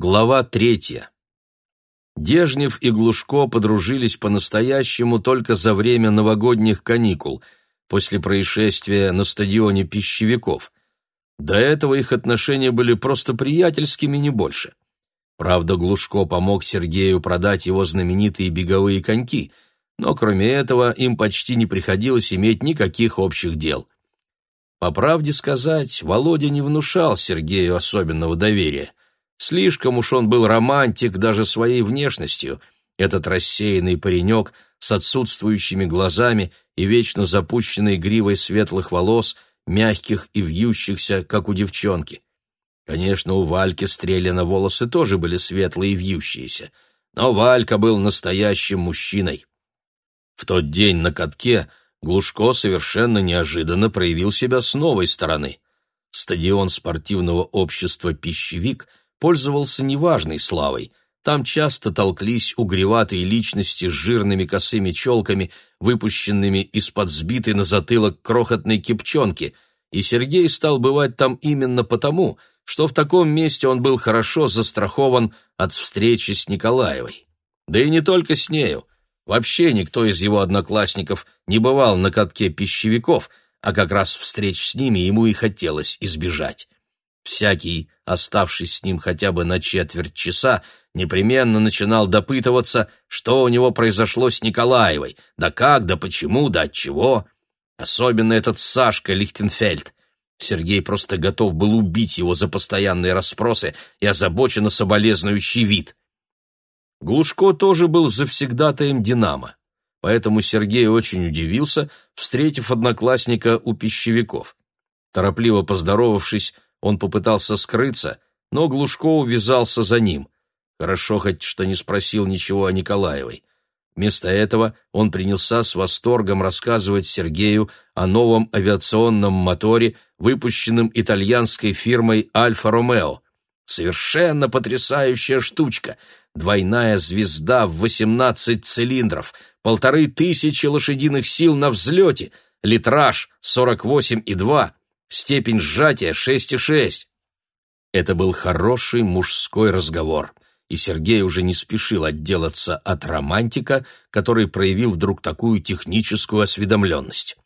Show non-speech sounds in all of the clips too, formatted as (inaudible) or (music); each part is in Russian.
Глава третья. Дежнев и Глушко подружились по-настоящему только за время новогодних каникул, после происшествия на стадионе пищевиков. До этого их отношения были просто приятельскими, не больше. Правда, Глушко помог Сергею продать его знаменитые беговые коньки, но кроме этого им почти не приходилось иметь никаких общих дел. По правде сказать, Володя не внушал Сергею особенного доверия. Слишком уж он был романтик даже своей внешностью, этот рассеянный паренек с отсутствующими глазами и вечно запущенной гривой светлых волос, мягких и вьющихся, как у девчонки. Конечно, у Вальки Стрелина волосы тоже были светлые и вьющиеся, но Валька был настоящим мужчиной. В тот день на катке Глушко совершенно неожиданно проявил себя с новой стороны. Стадион спортивного общества «Пищевик» пользовался неважной славой. Там часто толклись угреватые личности с жирными косыми челками, выпущенными из-под сбитой на затылок крохотной кипчонки, и Сергей стал бывать там именно потому, что в таком месте он был хорошо застрахован от встречи с Николаевой. Да и не только с нею. Вообще никто из его одноклассников не бывал на катке пищевиков, а как раз встреч с ними ему и хотелось избежать. Всякий, оставшись с ним хотя бы на четверть часа, непременно начинал допытываться, что у него произошло с Николаевой, да как, да почему, да от чего. Особенно этот Сашка Лихтенфельд. Сергей просто готов был убить его за постоянные расспросы и озабоченно соболезнующий вид. Глушко тоже был завсегдатаем «Динамо», поэтому Сергей очень удивился, встретив одноклассника у пищевиков. Торопливо поздоровавшись, он попытался скрыться, но Глушко увязался за ним. Хорошо хоть, что не спросил ничего о Николаевой. Вместо этого он принялся с восторгом рассказывать Сергею о новом авиационном моторе, выпущенном итальянской фирмой «Альфа Ромео». Совершенно потрясающая штучка. Двойная звезда в 18 цилиндров, полторы тысячи лошадиных сил на взлете, литраж 48,2, Степень сжатия шесть и шесть. Это был хороший мужской разговор, и Сергей уже не спешил отделаться от романтика, который проявил вдруг такую техническую осведомленность.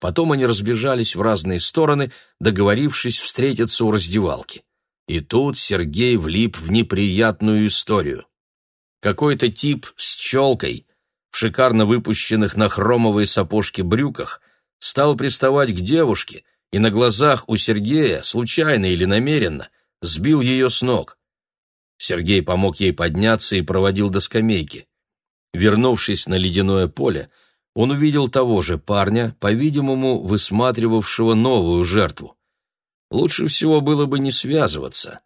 Потом они разбежались в разные стороны, договорившись встретиться у раздевалки. И тут Сергей влип в неприятную историю. Какой-то тип с челкой, в шикарно выпущенных на хромовые сапожки брюках, стал приставать к девушке — и на глазах у Сергея, случайно или намеренно, сбил ее с ног. Сергей помог ей подняться и проводил до скамейки. Вернувшись на ледяное поле, он увидел того же парня, по-видимому, высматривавшего новую жертву. Лучше всего было бы не связываться,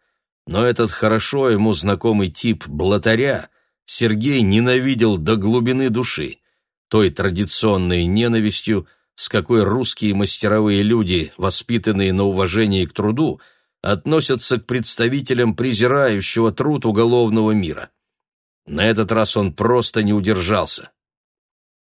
но этот хорошо ему знакомый тип блатаря Сергей ненавидел до глубины души, той традиционной ненавистью, с какой русские мастеровые люди, воспитанные на уважении к труду, относятся к представителям презирающего труд уголовного мира. На этот раз он просто не удержался.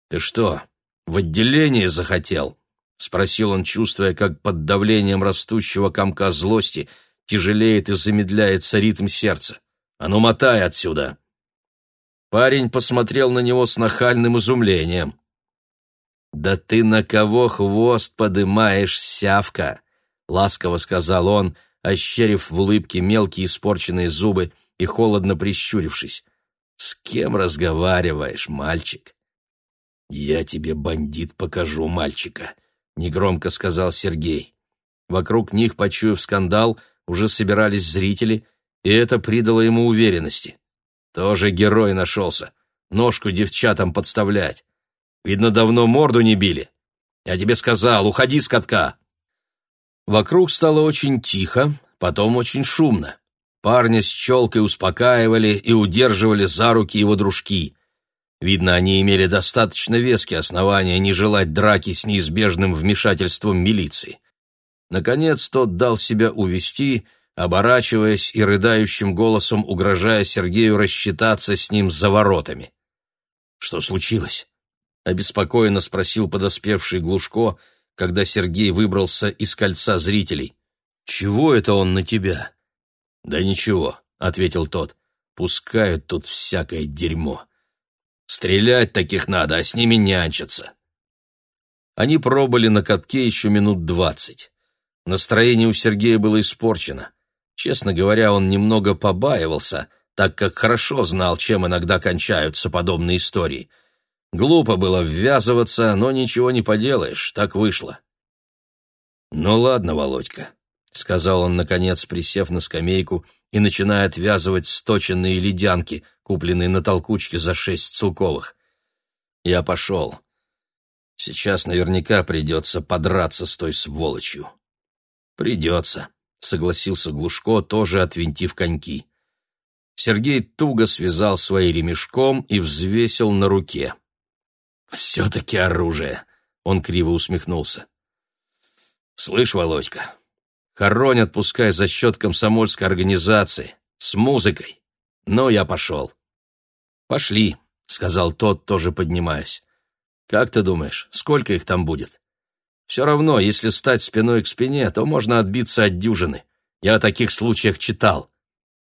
«Ты что, в отделение захотел?» — спросил он, чувствуя, как под давлением растущего комка злости тяжелеет и замедляется ритм сердца. «А ну, мотай отсюда!» Парень посмотрел на него с нахальным изумлением. «Да ты на кого хвост подымаешь, сявка?» — ласково сказал он, ощерив в улыбке мелкие испорченные зубы и холодно прищурившись. «С кем разговариваешь, мальчик?» «Я тебе, бандит, покажу мальчика», — негромко сказал Сергей. Вокруг них, почуяв скандал, уже собирались зрители, и это придало ему уверенности. Тоже герой нашелся. Ножку девчатам подставлять. Видно, давно морду не били. Я тебе сказал, уходи с катка. Вокруг стало очень тихо, потом очень шумно. Парни с челкой успокаивали и удерживали за руки его дружки. Видно, они имели достаточно веские основания не желать драки с неизбежным вмешательством милиции. Наконец тот дал себя увести, оборачиваясь и рыдающим голосом угрожая Сергею рассчитаться с ним за воротами. «Что случилось?» — обеспокоенно спросил подоспевший Глушко, когда Сергей выбрался из кольца зрителей. «Чего это он на тебя?» «Да ничего», — ответил тот. «Пускают тут всякое дерьмо. Стрелять таких надо, а с ними нянчиться». Они пробыли на катке еще минут двадцать. Настроение у Сергея было испорчено. Честно говоря, он немного побаивался, так как хорошо знал, чем иногда кончаются подобные истории — Глупо было ввязываться, но ничего не поделаешь, так вышло. «Ну ладно, Володька», — сказал он, наконец, присев на скамейку и начиная отвязывать сточенные ледянки, купленные на толкучке за шесть целковых. «Я пошел. Сейчас наверняка придется подраться с той сволочью». «Придется», — согласился Глушко, тоже отвинтив коньки. Сергей туго связал свои ремешком и взвесил на руке. «Все-таки оружие!» — он криво усмехнулся. «Слышь, Володька, хоронят пускай за счет комсомольской организации, с музыкой. Но я пошел». «Пошли», — сказал тот, тоже поднимаясь. «Как ты думаешь, сколько их там будет?» «Все равно, если стать спиной к спине, то можно отбиться от дюжины. Я о таких случаях читал».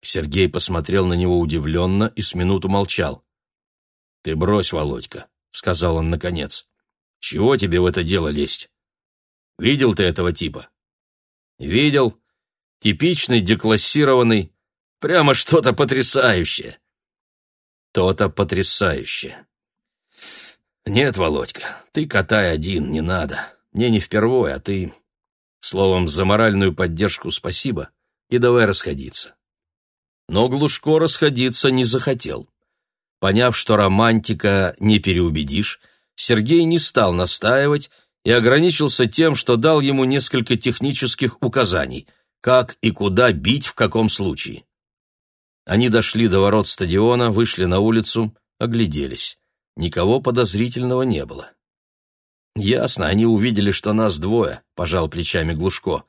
Сергей посмотрел на него удивленно и с минуту молчал. «Ты брось, Володька», сказал он наконец. Чего тебе в это дело лезть? Видел ты этого типа? Видел. Типичный, деклассированный. Прямо что-то потрясающее. То-то потрясающее. Нет, Володька, ты катай один, не надо. Мне не впервой, а ты... Словом, за моральную поддержку спасибо и давай расходиться. Но Глушко расходиться не захотел. Поняв, что романтика не переубедишь, Сергей не стал настаивать и ограничился тем, что дал ему несколько технических указаний, как и куда бить в каком случае. Они дошли до ворот стадиона, вышли на улицу, огляделись. Никого подозрительного не было. «Ясно, они увидели, что нас двое», — пожал плечами Глушко.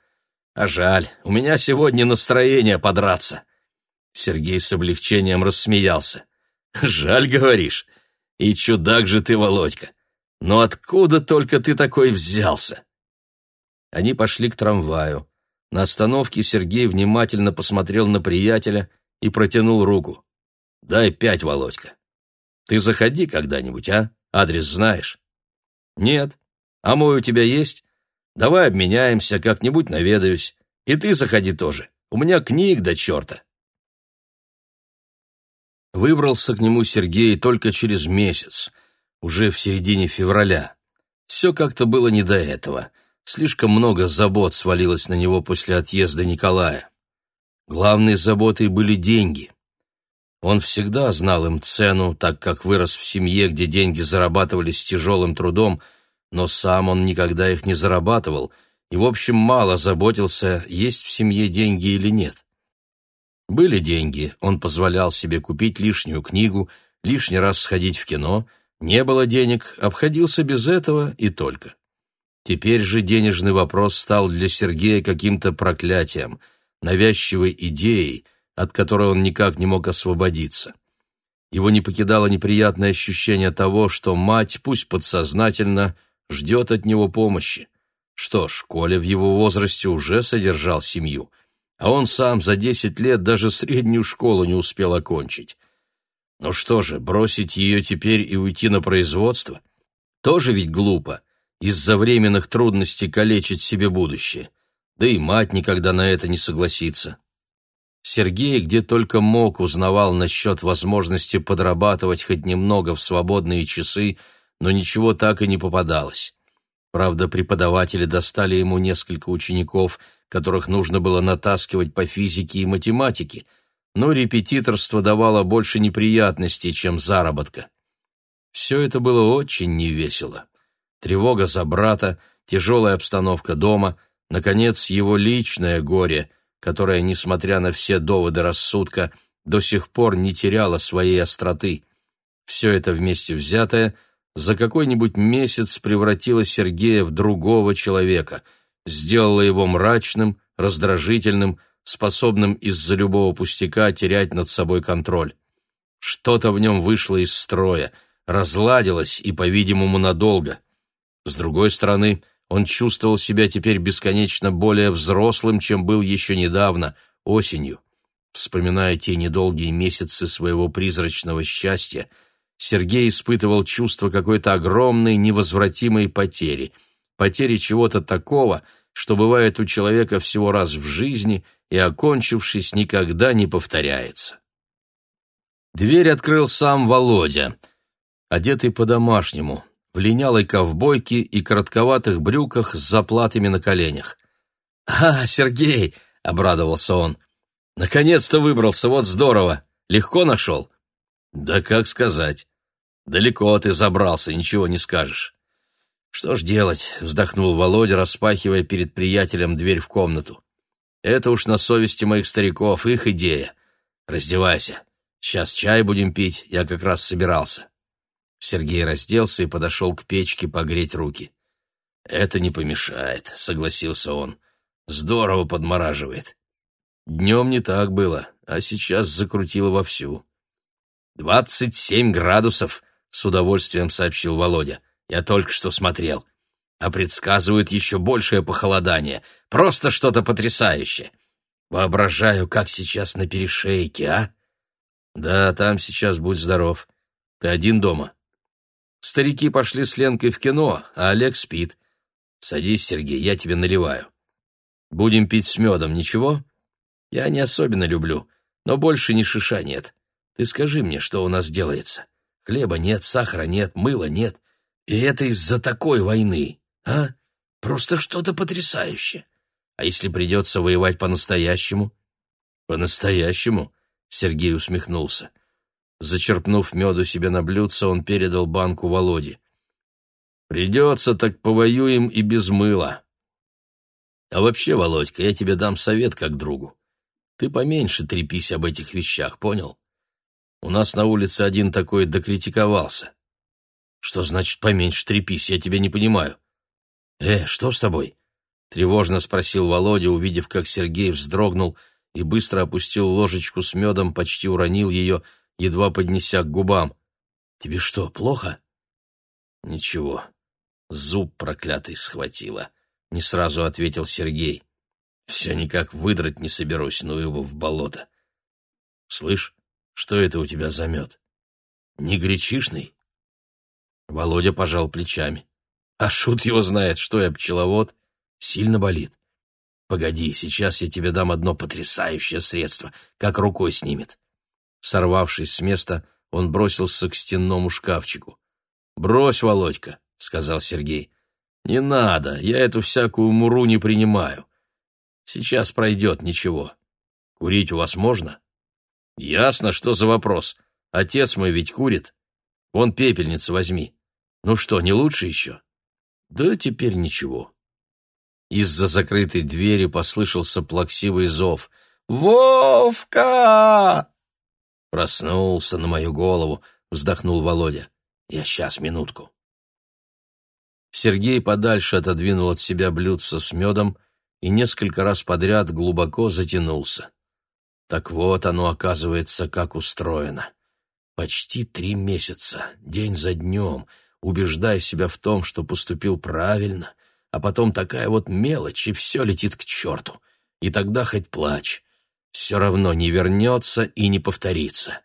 «А жаль, у меня сегодня настроение подраться». Сергей с облегчением рассмеялся. Жаль, говоришь. И чудак же ты, Володька. Но откуда только ты такой взялся? Они пошли к трамваю. На остановке Сергей внимательно посмотрел на приятеля и протянул руку. «Дай пять, Володька. Ты заходи когда-нибудь, а? Адрес знаешь?» «Нет. А мой у тебя есть? Давай обменяемся, как-нибудь наведаюсь. И ты заходи тоже. У меня книг до черта». Выбрался к нему Сергей только через месяц, уже в середине февраля. Все как-то было не до этого. Слишком много забот свалилось на него после отъезда Николая. Главной заботой были деньги. Он всегда знал им цену, так как вырос в семье, где деньги зарабатывались тяжелым трудом, но сам он никогда их не зарабатывал и, в общем, мало заботился, есть в семье деньги или нет. Были деньги, он позволял себе купить лишнюю книгу, лишний раз сходить в кино, не было денег, обходился без этого и только. Теперь же денежный вопрос стал для Сергея каким-то проклятием, навязчивой идеей, от которой он никак не мог освободиться. Его не покидало неприятное ощущение того, что мать, пусть подсознательно, ждет от него помощи. Что ж, Коля в его возрасте уже содержал семью а он сам за десять лет даже среднюю школу не успел окончить. Ну что же, бросить ее теперь и уйти на производство? Тоже ведь глупо, из-за временных трудностей калечить себе будущее. Да и мать никогда на это не согласится. Сергей где только мог узнавал насчет возможности подрабатывать хоть немного в свободные часы, но ничего так и не попадалось. Правда, преподаватели достали ему несколько учеников, которых нужно было натаскивать по физике и математике, но репетиторство давало больше неприятностей, чем заработка. Все это было очень невесело. Тревога за брата, тяжелая обстановка дома, наконец, его личное горе, которое, несмотря на все доводы рассудка, до сих пор не теряло своей остроты. Все это вместе взятое — за какой-нибудь месяц превратила Сергея в другого человека, сделала его мрачным, раздражительным, способным из-за любого пустяка терять над собой контроль. Что-то в нем вышло из строя, разладилось и, по-видимому, надолго. С другой стороны, он чувствовал себя теперь бесконечно более взрослым, чем был еще недавно, осенью. Вспоминая те недолгие месяцы своего призрачного счастья, Сергей испытывал чувство какой-то огромной невозвратимой потери. Потери чего-то такого, что бывает у человека всего раз в жизни и, окончившись, никогда не повторяется. Дверь открыл сам Володя, одетый по-домашнему, в линялой ковбойке и коротковатых брюках с заплатами на коленях. «А, Сергей!» — обрадовался он. «Наконец-то выбрался, вот здорово! Легко нашел?» «Да как сказать. Далеко ты забрался, ничего не скажешь. Что ж делать, вздохнул Володя, распахивая перед приятелем дверь в комнату. Это уж на совести моих стариков, их идея. Раздевайся. Сейчас чай будем пить, я как раз собирался. Сергей разделся и подошел к печке погреть руки. Это не помешает, согласился он. Здорово подмораживает. Днем не так было, а сейчас закрутило вовсю. «Двадцать семь градусов!» — с удовольствием сообщил Володя. «Я только что смотрел. А предсказывают еще большее похолодание. Просто что-то потрясающее. Воображаю, как сейчас на перешейке, а?» «Да, там сейчас будь здоров. Ты один дома?» «Старики пошли с Ленкой в кино, а Олег спит. Садись, Сергей, я тебе наливаю. Будем пить с медом, ничего? Я не особенно люблю, но больше ни шиша нет. Ты скажи мне, что у нас делается?» Хлеба нет, сахара нет, мыла нет. И это из-за такой войны, а? Просто что-то потрясающее. А если придется воевать по-настоящему? По-настоящему? Сергей усмехнулся. Зачерпнув меду себе на блюдце, он передал банку Володе. «Придется, так повоюем и без мыла». «А вообще, Володька, я тебе дам совет как другу. Ты поменьше трепись об этих вещах, понял? У нас на улице один такой докритиковался. Что значит поменьше трепись, я тебя не понимаю. Э, что с тобой? Тревожно спросил Володя, увидев, как Сергей вздрогнул и быстро опустил ложечку с медом, почти уронил ее, едва поднеся к губам. Тебе что, плохо? Ничего. Зуб проклятый схватило. Не сразу ответил Сергей. Все никак выдрать не соберусь, ну его в болото. Слышь, что это у тебя за мед? Не? Володя пожал плечами. А шут его знает, что я пчеловод. Сильно болит. Погоди, сейчас я тебе дам одно потрясающее средство, как рукой снимет. Сорвавшись с места, он бросился к стенному шкафчику. «Брось, Володька», — сказал Сергей. «Не надо, я эту всякую муру не принимаю. Сейчас пройдет ничего. Курить у вас можно?» Ясно, что за вопрос. Отец мой ведь курит. Вон пепельницу возьми. Ну что, не лучше еще? Да теперь ничего. Из-за закрытой двери послышался плаксивый зов. «Вовка!» Проснулся на мою голову, вздохнул Володя. «Я сейчас, минутку». Сергей подальше отодвинул от себя блюдце с медом и несколько раз подряд глубоко затянулся. Так вот оно, оказывается, как устроено. Почти три месяца, день за днем, убеждая себя в том, что поступил правильно, а потом такая вот мелочь, и все летит к черту. И тогда хоть плачь. Все равно не вернется и не повторится.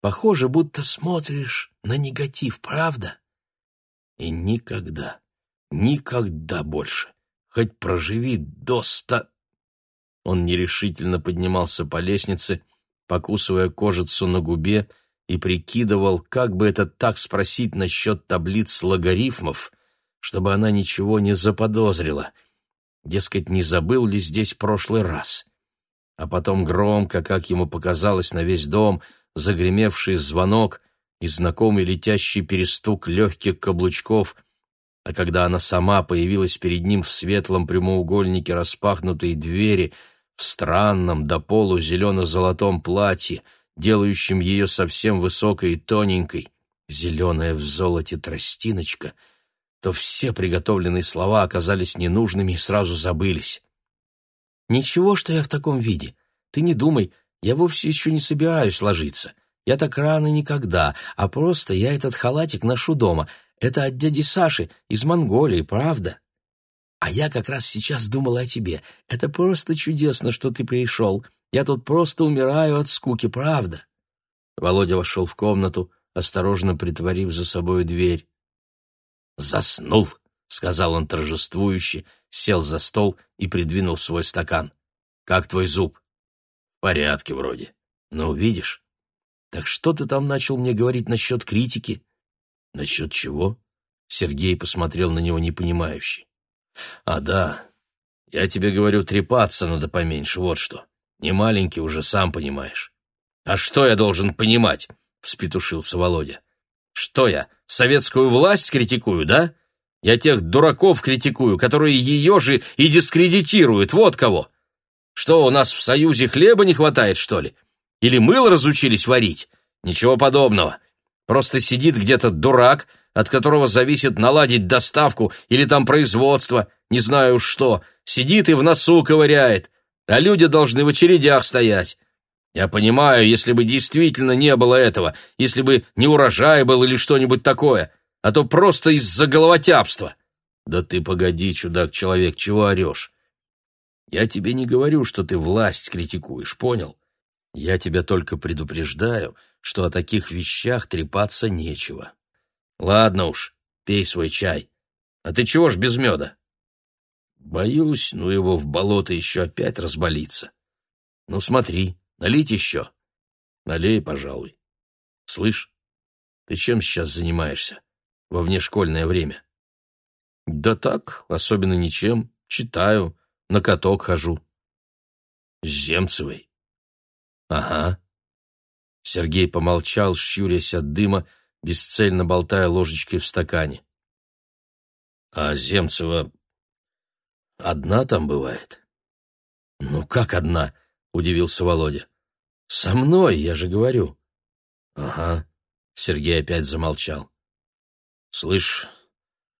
Похоже, будто смотришь на негатив, правда? И никогда, никогда больше. Хоть проживи до ста... Он нерешительно поднимался по лестнице, покусывая кожицу на губе, и прикидывал, как бы это так спросить насчет таблиц логарифмов, чтобы она ничего не заподозрила. Дескать, не забыл ли здесь прошлый раз. А потом громко, как ему показалось на весь дом, загремевший звонок и знакомый летящий перестук легких каблучков — а когда она сама появилась перед ним в светлом прямоугольнике распахнутой двери в странном до полу зелено-золотом платье, делающем ее совсем высокой и тоненькой, зеленая в золоте тростиночка, то все приготовленные слова оказались ненужными и сразу забылись. «Ничего, что я в таком виде. Ты не думай, я вовсе еще не собираюсь ложиться. Я так рано никогда, а просто я этот халатик ношу дома. Это от дяди Саши из Монголии, правда?» А я как раз сейчас думал о тебе. Это просто чудесно, что ты пришел. Я тут просто умираю от скуки, правда?» Володя вошел в комнату, осторожно притворив за собой дверь. «Заснул!» — сказал он торжествующе, сел за стол и придвинул свой стакан. «Как твой зуб?» «В порядке вроде. Ну, видишь. Так что ты там начал мне говорить насчет критики?» «Насчет чего?» Сергей посмотрел на него непонимающе. А да, я тебе говорю, трепаться надо поменьше, вот что. Не маленький уже, сам понимаешь. А что я должен понимать? Спетушился Володя. Что я, советскую власть критикую, да? Я тех дураков критикую, которые ее же и дискредитируют, вот кого. Что, у нас в Союзе хлеба не хватает, что ли? Или мыло разучились варить? Ничего подобного. Просто сидит где-то дурак, от которого зависит наладить доставку или там производство, не знаю что, сидит и в носу ковыряет, а люди должны в очередях стоять. Я понимаю, если бы действительно не было этого, если бы не урожай был или что-нибудь такое, а то просто из-за головотябства. Да ты погоди, чудак-человек, чего орешь? Я тебе не говорю, что ты власть критикуешь, понял? Я тебя только предупреждаю, что о таких вещах трепаться нечего. Ладно уж, пей свой чай. А ты чего ж без меда? Боюсь, ну его в болото еще опять разболится. Ну смотри, налить еще. Налей, пожалуй. Слышь, ты чем сейчас занимаешься во внешкольное время? Да так, особенно ничем. Читаю, на каток хожу. С Земцевой? Ага. Сергей помолчал, щурясь от дыма, бесцельно болтая ложечки в стакане. «А Земцева одна там бывает?» «Ну как одна?» — удивился Володя. «Со мной, я же говорю». «Ага», — Сергей опять замолчал. «Слышь,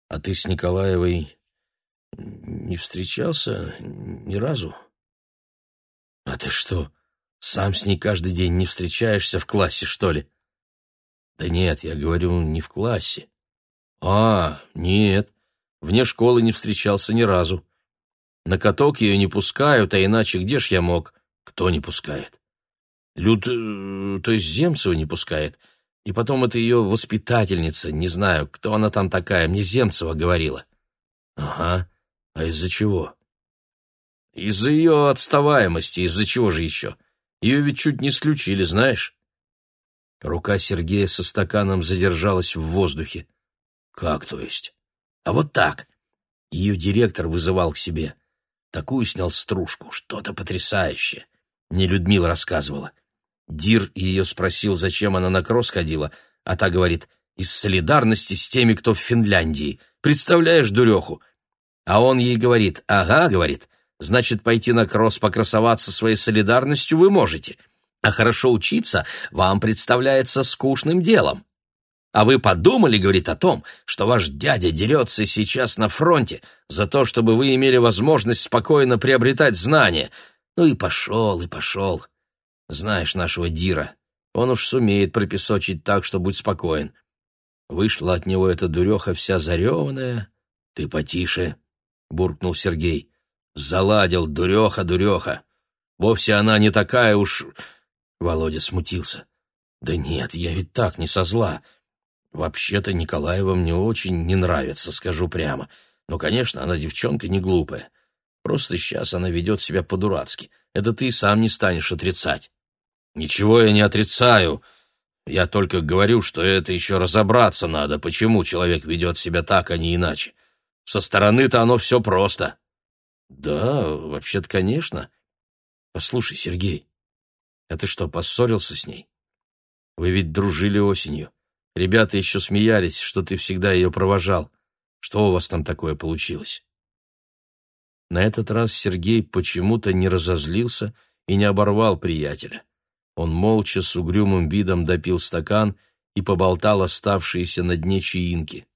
а ты с Николаевой не встречался ни разу?» «А ты что, сам с ней каждый день не встречаешься в классе, что ли?» Да нет, я говорю, не в классе. А, нет, вне школы не встречался ни разу. На каток ее не пускают, а иначе где ж я мог? Кто не пускает? Люд... Э, то есть Земцева не пускает. И потом это ее воспитательница, не знаю, кто она там такая, мне Земцева говорила. Ага, а из-за чего? Из-за ее отставаемости, из-за чего же еще? Ее ведь чуть не исключили, знаешь? Рука Сергея со стаканом задержалась в воздухе. «Как то есть?» «А вот так!» Ее директор вызывал к себе. Такую снял стружку, что-то потрясающее. Мне Людмила рассказывала. Дир ее спросил, зачем она на кросс ходила, а та говорит, из солидарности с теми, кто в Финляндии. Представляешь, дуреху? А он ей говорит, ага, говорит, значит, пойти на кросс покрасоваться своей солидарностью вы можете. — а хорошо учиться вам представляется скучным делом. А вы подумали, говорит, о том, что ваш дядя дерется сейчас на фронте за то, чтобы вы имели возможность спокойно приобретать знания. Ну и пошел, и пошел. Знаешь нашего Дира, он уж сумеет пропесочить так, что будь спокоен. Вышла от него эта дуреха вся зареванная. Ты потише, — буркнул Сергей. Заладил, дуреха, дуреха. Вовсе она не такая уж... Володя смутился. «Да нет, я ведь так, не со зла. Вообще-то Николаева мне очень не нравится, скажу прямо. Но, конечно, она девчонка не глупая. Просто сейчас она ведет себя по-дурацки. Это ты сам не станешь отрицать». «Ничего я не отрицаю. Я только говорю, что это еще разобраться надо, почему человек ведет себя так, а не иначе. Со стороны-то оно все просто». «Да, вообще-то, конечно. Послушай, Сергей, а ты что, поссорился с ней? Вы ведь дружили осенью. Ребята еще смеялись, что ты всегда ее провожал. Что у вас там такое получилось?» На этот раз Сергей почему-то не разозлился и не оборвал приятеля. Он молча с угрюмым видом допил стакан и поболтал оставшиеся на дне чаинки.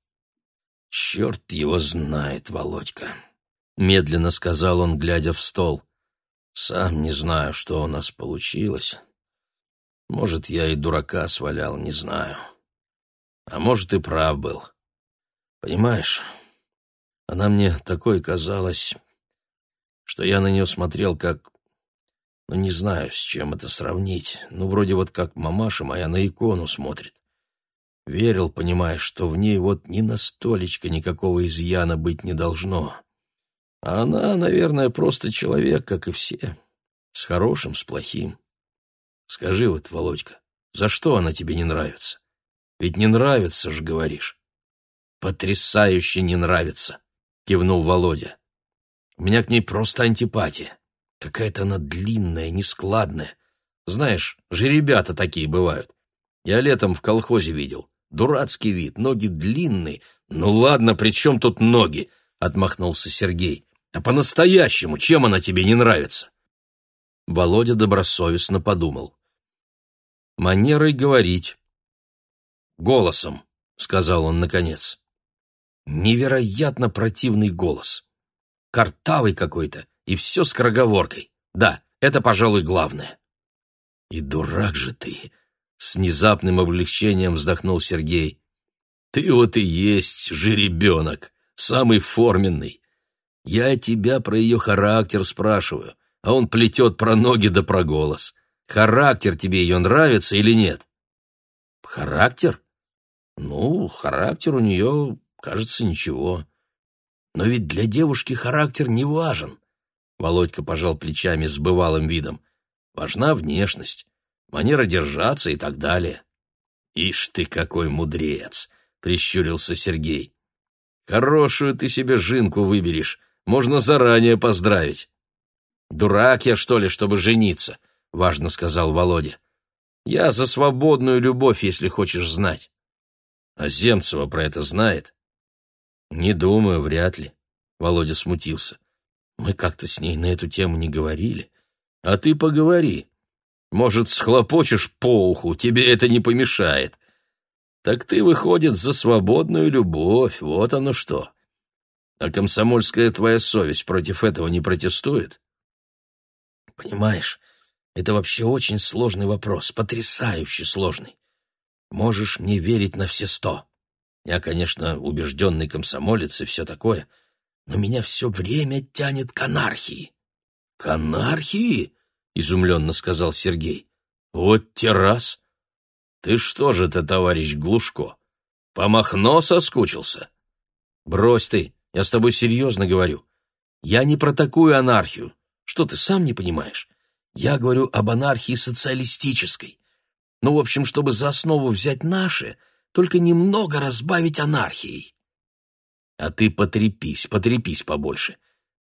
«Черт его знает, Володька!» — медленно сказал он, глядя в стол. Сам не знаю, что у нас получилось. Может, я и дурака свалял, не знаю. А может, и прав был. Понимаешь, она мне такой казалась, что я на нее смотрел как... Ну, не знаю, с чем это сравнить. Ну, вроде вот как мамаша моя на икону смотрит. Верил, понимая, что в ней вот ни на столечко никакого изъяна быть не должно. Она, наверное, просто человек, как и все. С хорошим, с плохим. Скажи вот, Володька, за что она тебе не нравится? Ведь не нравится же, говоришь. Потрясающе не нравится, кивнул Володя. У меня к ней просто антипатия. Какая-то она длинная, нескладная. Знаешь, же ребята такие бывают. Я летом в колхозе видел. Дурацкий вид, ноги длинные. Ну ладно, при чем тут ноги? Отмахнулся Сергей. А по-настоящему, чем она тебе не нравится?» Володя добросовестно подумал. «Манерой говорить». «Голосом», — сказал он наконец. Невероятно противный голос. Картавый какой-то, и все с кроговоркой. Да, это, пожалуй, главное. «И дурак же ты!» — с внезапным облегчением вздохнул Сергей. «Ты вот и есть жеребенок, самый форменный. Я тебя про ее характер спрашиваю, а он плетет про ноги да про голос. Характер тебе ее нравится или нет? Характер? Ну, характер у нее, кажется, ничего. Но ведь для девушки характер не важен. Володька пожал плечами с бывалым видом. Важна внешность, манера держаться и так далее. Ишь ты какой мудрец, прищурился Сергей. Хорошую ты себе жинку выберешь, можно заранее поздравить». «Дурак я, что ли, чтобы жениться?» — важно сказал Володя. «Я за свободную любовь, если хочешь знать». «А Земцева про это знает?» «Не думаю, вряд ли», — Володя смутился. «Мы как-то с ней на эту тему не говорили. А ты поговори. Может, схлопочешь по уху, тебе это не помешает. Так ты, выходит, за свободную любовь, вот оно что» а комсомольская твоя совесть против этого не протестует? Понимаешь, это вообще очень сложный вопрос, потрясающе сложный. Можешь мне верить на все сто. Я, конечно, убежденный комсомолец и все такое, но меня все время тянет к анархии. — К анархии? — изумленно сказал Сергей. — Вот те раз! Ты что же ты, товарищ Глушко, помахно соскучился? — Брось ты! Я с тобой серьезно говорю. Я не про такую анархию. Что ты сам не понимаешь? Я говорю об анархии социалистической. Ну, в общем, чтобы за основу взять наши, только немного разбавить анархией. А ты потрепись, потрепись побольше.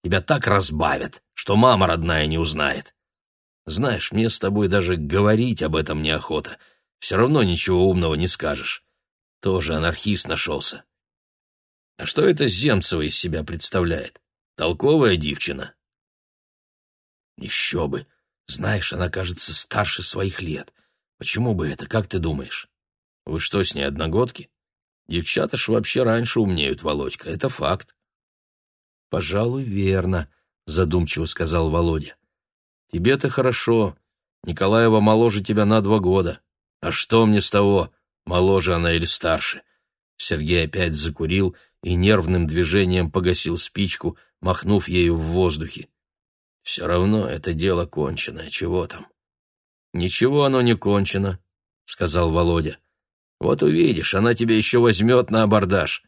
Тебя так разбавят, что мама родная не узнает. Знаешь, мне с тобой даже говорить об этом неохота. Все равно ничего умного не скажешь. Тоже анархист нашелся. А что это Земцева из себя представляет? Толковая девчина. Еще бы. Знаешь, она кажется старше своих лет. Почему бы это, как ты думаешь? Вы что, с ней одногодки? Девчата ж вообще раньше умнеют, Володька, это факт. Пожалуй, верно, задумчиво сказал Володя. Тебе-то хорошо. Николаева моложе тебя на два года. А что мне с того, моложе она или старше? Сергей опять закурил и нервным движением погасил спичку, махнув ею в воздухе. Все равно это дело кончено, чего там? Ничего оно не кончено, сказал Володя. Вот увидишь, она тебя еще возьмет на абордаж.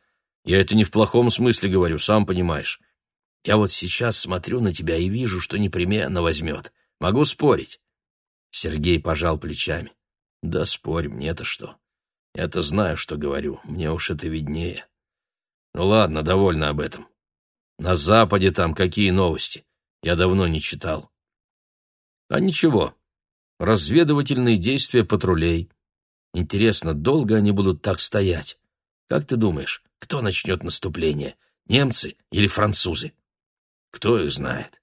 Я это не в плохом смысле говорю, сам понимаешь. Я вот сейчас смотрю на тебя и вижу, что непременно возьмет. Могу спорить. Сергей пожал плечами. Да спорь, мне-то что? Я-то знаю, что говорю, мне уж это виднее. Ну ладно, довольно об этом. На Западе там какие новости? Я давно не читал. А ничего. Разведывательные действия патрулей. Интересно, долго они будут так стоять? Как ты думаешь, кто начнет наступление? Немцы или французы? Кто их знает?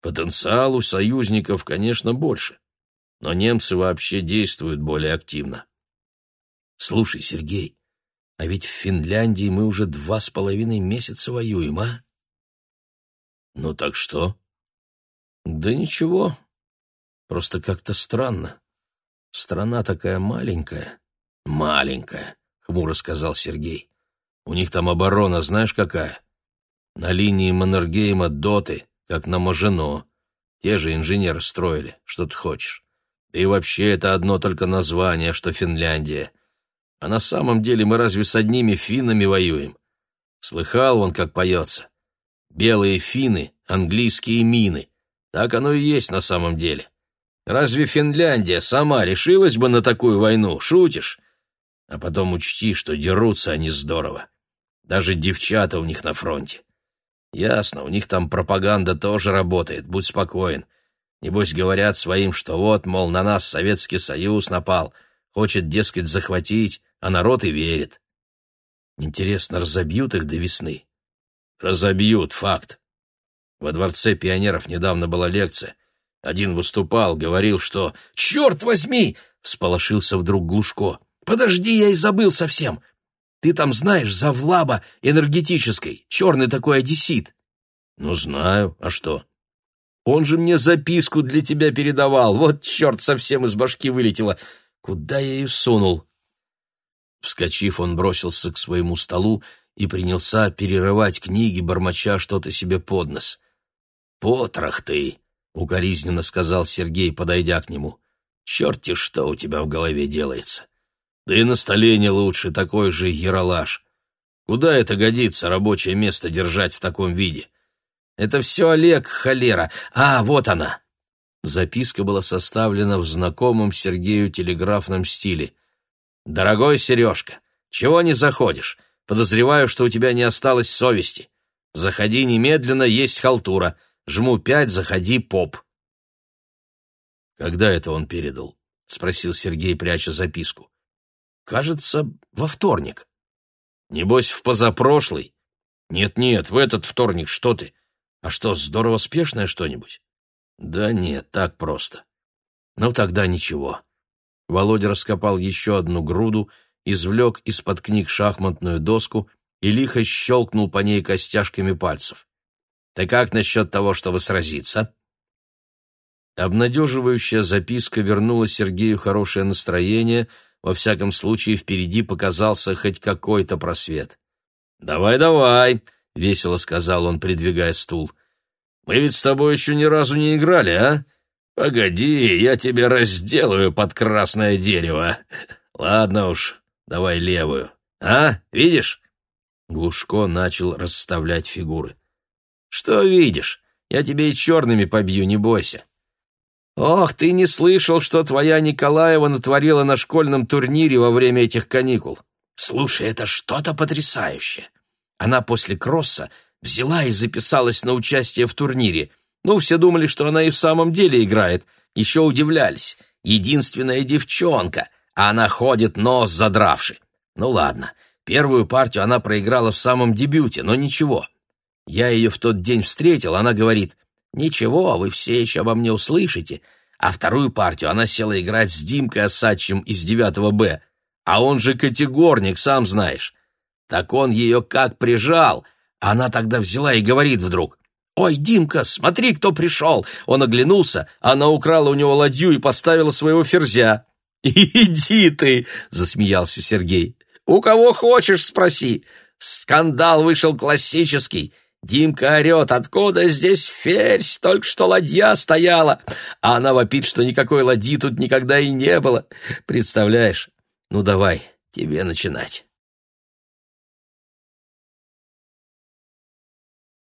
Потенциал у союзников, конечно, больше. Но немцы вообще действуют более активно. Слушай, Сергей, а ведь в Финляндии мы уже два с половиной месяца воюем, а? Ну так что? Да ничего. Просто как-то странно. Страна такая маленькая. Маленькая, хмуро сказал Сергей. У них там оборона, знаешь, какая? На линии Маннергейма доты, как на Мажино. Те же инженеры строили, что ты хочешь. Да и вообще это одно только название, что Финляндия. А на самом деле мы разве с одними финнами воюем? Слыхал он, как поется. Белые финны, английские мины. Так оно и есть на самом деле. Разве Финляндия сама решилась бы на такую войну? Шутишь? А потом учти, что дерутся они здорово. Даже девчата у них на фронте. Ясно, у них там пропаганда тоже работает, будь спокоен. Небось говорят своим, что вот, мол, на нас Советский Союз напал, хочет, дескать, захватить, а народ и верит. Интересно, разобьют их до весны? Разобьют, факт. Во дворце пионеров недавно была лекция. Один выступал, говорил, что «Черт возьми!» — всполошился вдруг Глушко. «Подожди, я и забыл совсем. Ты там знаешь завлаба энергетической, черный такой одессит». «Ну, знаю. А что?» «Он же мне записку для тебя передавал. Вот черт, совсем из башки вылетело. Куда я ее сунул?» Вскочив, он бросился к своему столу и принялся перерывать книги, бормоча что-то себе под нос. «Потрох ты!» — укоризненно сказал Сергей, подойдя к нему. «Черти, что у тебя в голове делается! Да и на столе не лучше такой же яролаж. Куда это годится, рабочее место держать в таком виде? Это все Олег, холера! А, вот она!» Записка была составлена в знакомом Сергею телеграфном стиле — «Дорогой Сережка, чего не заходишь? Подозреваю, что у тебя не осталось совести. Заходи немедленно, есть халтура. Жму пять, заходи, поп». «Когда это он передал?» — спросил Сергей, пряча записку. «Кажется, во вторник». «Небось, в позапрошлый?» «Нет-нет, в этот вторник, что ты? А что, здорово спешное что-нибудь?» «Да нет, так просто». «Ну тогда ничего. Володя раскопал еще одну груду, извлек из-под книг шахматную доску и лихо щелкнул по ней костяшками пальцев. «Ты как насчет того, чтобы сразиться?» Обнадеживающая записка вернула Сергею хорошее настроение, во всяком случае впереди показался хоть какой-то просвет. «Давай, давай!» — весело сказал он, придвигая стул. «Мы ведь с тобой еще ни разу не играли, а?» Погоди, я тебе разделаю под красное дерево. Ладно уж, давай левую. А, видишь? Глушко начал расставлять фигуры. Что видишь? Я тебе и черными побью, не бойся. Ох, ты не слышал, что твоя Николаева натворила на школьном турнире во время этих каникул. Слушай, это что-то потрясающее. Она после кросса взяла и записалась на участие в турнире — ну, все думали, что она и в самом деле играет. Еще удивлялись. Единственная девчонка, а она ходит нос задравши. Ну ладно, первую партию она проиграла в самом дебюте, но ничего. Я ее в тот день встретил, она говорит, «Ничего, вы все еще обо мне услышите». А вторую партию она села играть с Димкой Осадчим из 9 Б. А он же категорник, сам знаешь. Так он ее как прижал. Она тогда взяла и говорит вдруг, «Ой, Димка, смотри, кто пришел!» Он оглянулся, она украла у него ладью и поставила своего ферзя. (laughs) «Иди ты!» — засмеялся Сергей. «У кого хочешь, спроси. Скандал вышел классический. Димка орет, откуда здесь ферзь, только что ладья стояла. А она вопит, что никакой ладьи тут никогда и не было. Представляешь? Ну давай, тебе начинать».